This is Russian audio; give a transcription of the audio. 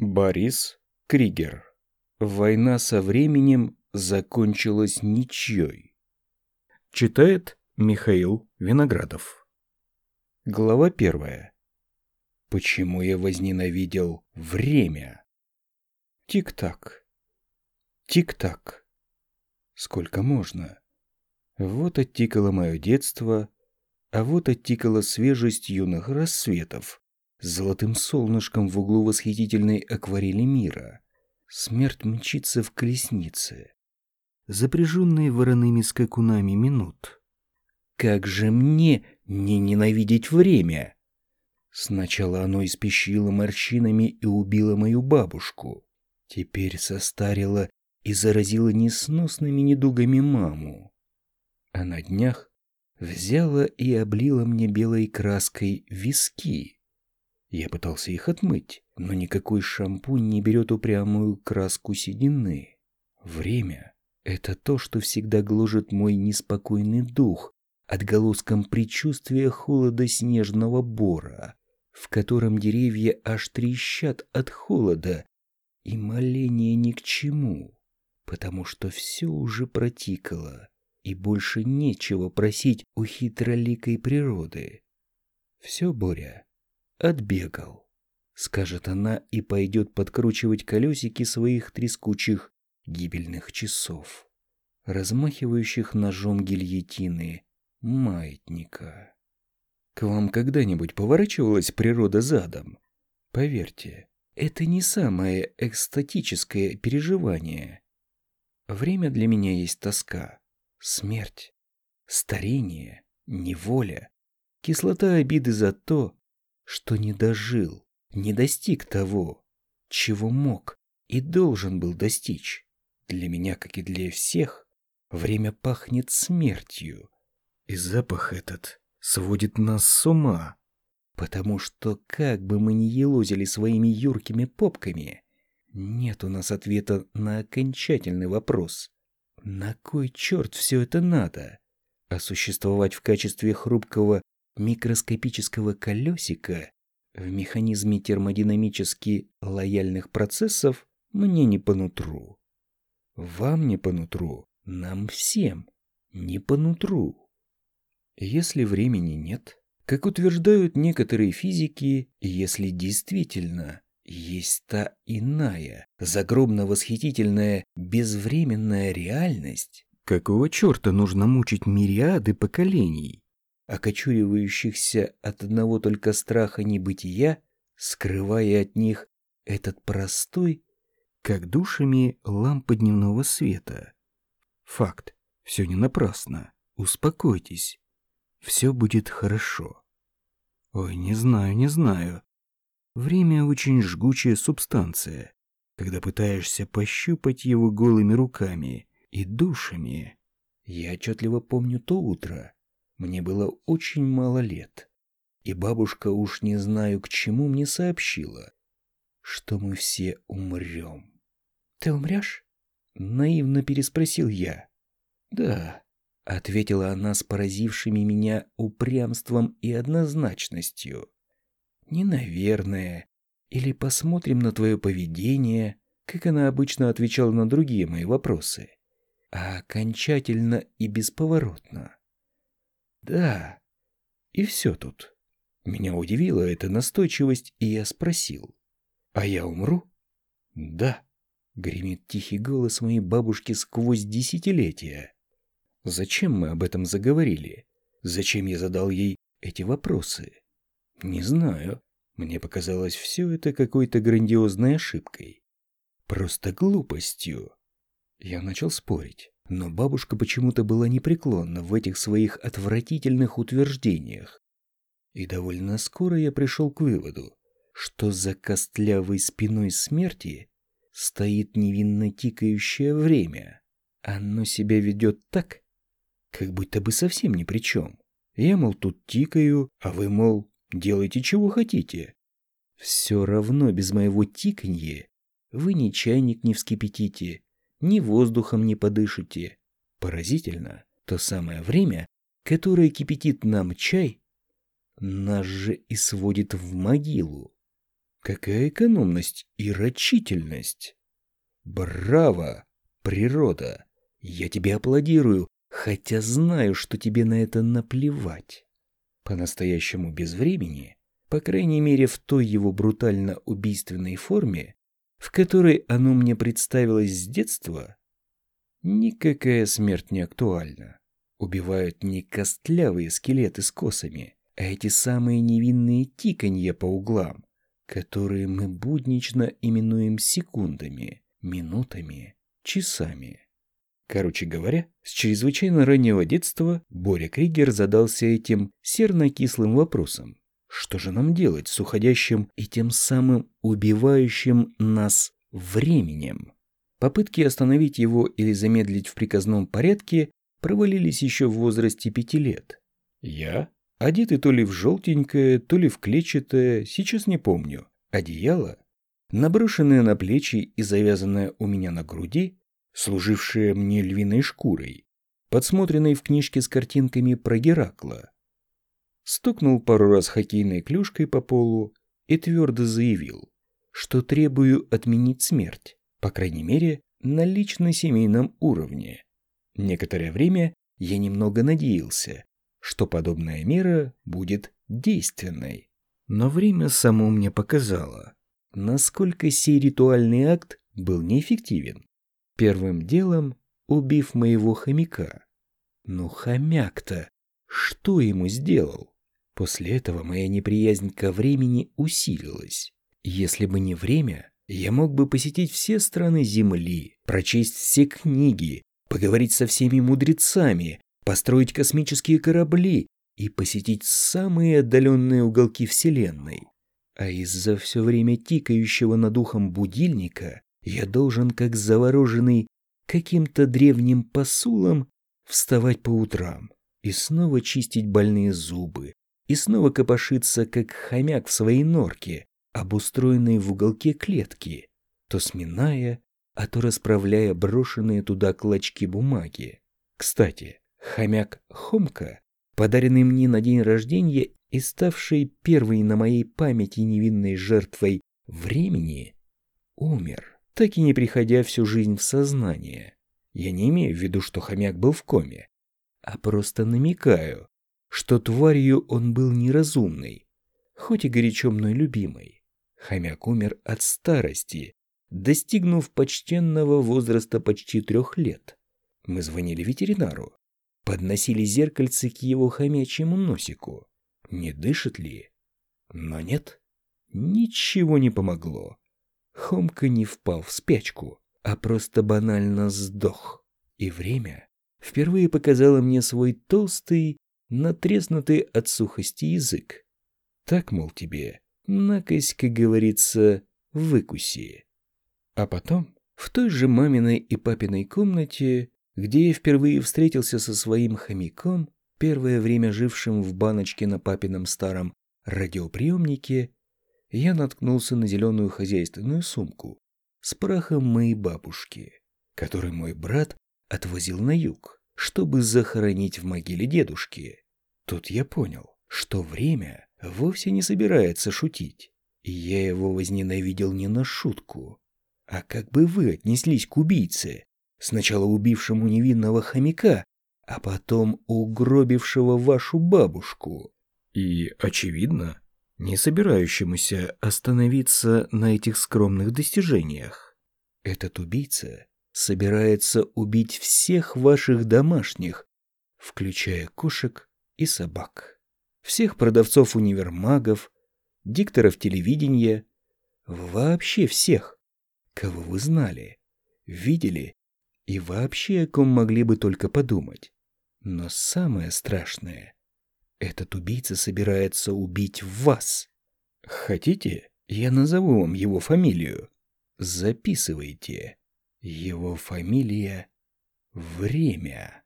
Борис Кригер. Война со временем закончилась ничьей. Читает Михаил Виноградов. Глава первая. Почему я возненавидел время? Тик-так. Тик-так. Сколько можно? Вот оттикало мое детство, а вот оттикала свежесть юных рассветов с золотым солнышком в углу восхитительной акварели мира. Смерть мчится в колеснице, запряженной вороными скакунами минут. Как же мне не ненавидеть время? Сначала оно испещрило морщинами и убило мою бабушку. Теперь состарило и заразило несносными недугами маму. А на днях взяла и облила мне белой краской виски. Я пытался их отмыть, но никакой шампунь не берет упрямую краску седины. Время — это то, что всегда гложет мой неспокойный дух отголоском предчувствия холода снежного бора, в котором деревья аж трещат от холода, и моление ни к чему, потому что все уже протикало и больше нечего просить у хитроликой природы. Все, Боря, отбегал, скажет она и пойдет подкручивать колесики своих трескучих гибельных часов, размахивающих ножом гильотины маятника. К вам когда-нибудь поворачивалась природа задом? Поверьте, это не самое экстатическое переживание. Время для меня есть тоска, Смерть, старение, неволя, кислота обиды за то, что не дожил, не достиг того, чего мог и должен был достичь. Для меня, как и для всех, время пахнет смертью, и запах этот сводит нас с ума, потому что как бы мы ни елозили своими юркими попками, нет у нас ответа на окончательный вопрос. На кой черт все это надо? А существовать в качестве хрупкого микроскопического колесика в механизме термодинамически лояльных процессов мне не по нутру. Вам не по нутру, нам всем не по нутру. Если времени нет, как утверждают некоторые физики, если действительно есть та иная, загробно-восхитительная, безвременная реальность. Какого черта нужно мучить мириады поколений, окочуривающихся от одного только страха небытия, скрывая от них этот простой, как душами лампы дневного света? Факт. Все не напрасно. Успокойтесь. Все будет хорошо. Ой, не знаю, не знаю. Время очень жгучая субстанция, когда пытаешься пощупать его голыми руками и душами. Я отчетливо помню то утро. Мне было очень мало лет. И бабушка уж не знаю к чему мне сообщила, что мы все умрем. «Ты умрешь?» — наивно переспросил я. «Да», — ответила она с поразившими меня упрямством и однозначностью. Не наверное. Или посмотрим на твое поведение, как она обычно отвечала на другие мои вопросы. А окончательно и бесповоротно. Да. И все тут. Меня удивила эта настойчивость, и я спросил. А я умру? Да. Гремит тихий голос моей бабушки сквозь десятилетия. Зачем мы об этом заговорили? Зачем я задал ей эти вопросы? Не знаю. Мне показалось все это какой-то грандиозной ошибкой. Просто глупостью. Я начал спорить, но бабушка почему-то была непреклонна в этих своих отвратительных утверждениях. И довольно скоро я пришел к выводу, что за костлявой спиной смерти стоит невинно тикающее время. Оно себя ведет так, как будто бы совсем ни при чем. Я, мол, тут тикаю, а вы, мол, Делайте, чего хотите. Все равно без моего тиканья вы ни чайник не вскипятите, ни воздухом не подышите. Поразительно, то самое время, которое кипятит нам чай, нас же и сводит в могилу. Какая экономность и рачительность! Браво, природа! Я тебе аплодирую, хотя знаю, что тебе на это наплевать. По-настоящему без времени, по крайней мере в той его брутально-убийственной форме, в которой оно мне представилось с детства, никакая смерть не актуальна. Убивают не костлявые скелеты с косами, а эти самые невинные тиканья по углам, которые мы буднично именуем секундами, минутами, часами. Короче говоря, с чрезвычайно раннего детства Боря Кригер задался этим серно-кислым вопросом. Что же нам делать с уходящим и тем самым убивающим нас временем? Попытки остановить его или замедлить в приказном порядке провалились еще в возрасте пяти лет. Я, одетый то ли в желтенькое, то ли в клетчатое, сейчас не помню, одеяло, наброшенное на плечи и завязанное у меня на груди, служившая мне львиной шкурой, подсмотренной в книжке с картинками про Геракла. Стукнул пару раз хоккейной клюшкой по полу и твердо заявил, что требую отменить смерть, по крайней мере, на лично-семейном уровне. Некоторое время я немного надеялся, что подобная мера будет действенной. Но время само мне показало, насколько сей ритуальный акт был неэффективен. Первым делом убив моего хомяка. Но хомяк-то что ему сделал? После этого моя неприязнь ко времени усилилась. Если бы не время, я мог бы посетить все страны Земли, прочесть все книги, поговорить со всеми мудрецами, построить космические корабли и посетить самые отдаленные уголки Вселенной. А из-за все время тикающего над ухом будильника я должен, как завороженный каким-то древним посулом, вставать по утрам и снова чистить больные зубы, и снова копошиться, как хомяк в своей норке, обустроенной в уголке клетки, то сминая, а то расправляя брошенные туда клочки бумаги. Кстати, хомяк Хомка, подаренный мне на день рождения и ставший первой на моей памяти невинной жертвой времени, умер так и не приходя всю жизнь в сознание. Я не имею в виду, что хомяк был в коме, а просто намекаю, что тварью он был неразумный, хоть и горячо мной любимый. Хомяк умер от старости, достигнув почтенного возраста почти трех лет. Мы звонили ветеринару, подносили зеркальце к его хомячьему носику. Не дышит ли? Но нет, ничего не помогло. Хомка не впал в спячку, а просто банально сдох. И время впервые показало мне свой толстый, натреснутый от сухости язык. Так, мол, тебе, накось, как говорится, выкуси. А потом, в той же маминой и папиной комнате, где я впервые встретился со своим хомяком, первое время жившим в баночке на папином старом радиоприемнике, я наткнулся на зеленую хозяйственную сумку с прахом моей бабушки, который мой брат отвозил на юг, чтобы захоронить в могиле дедушки. Тут я понял, что время вовсе не собирается шутить, и я его возненавидел не на шутку. А как бы вы отнеслись к убийце, сначала убившему невинного хомяка, а потом угробившего вашу бабушку? И, очевидно, не собирающемуся остановиться на этих скромных достижениях. Этот убийца собирается убить всех ваших домашних, включая кошек и собак, всех продавцов универмагов, дикторов телевидения, вообще всех, кого вы знали, видели и вообще о ком могли бы только подумать. Но самое страшное — этот убийца собирается убить вас. Хотите, я назову вам его фамилию? Записывайте. Его фамилия — Время.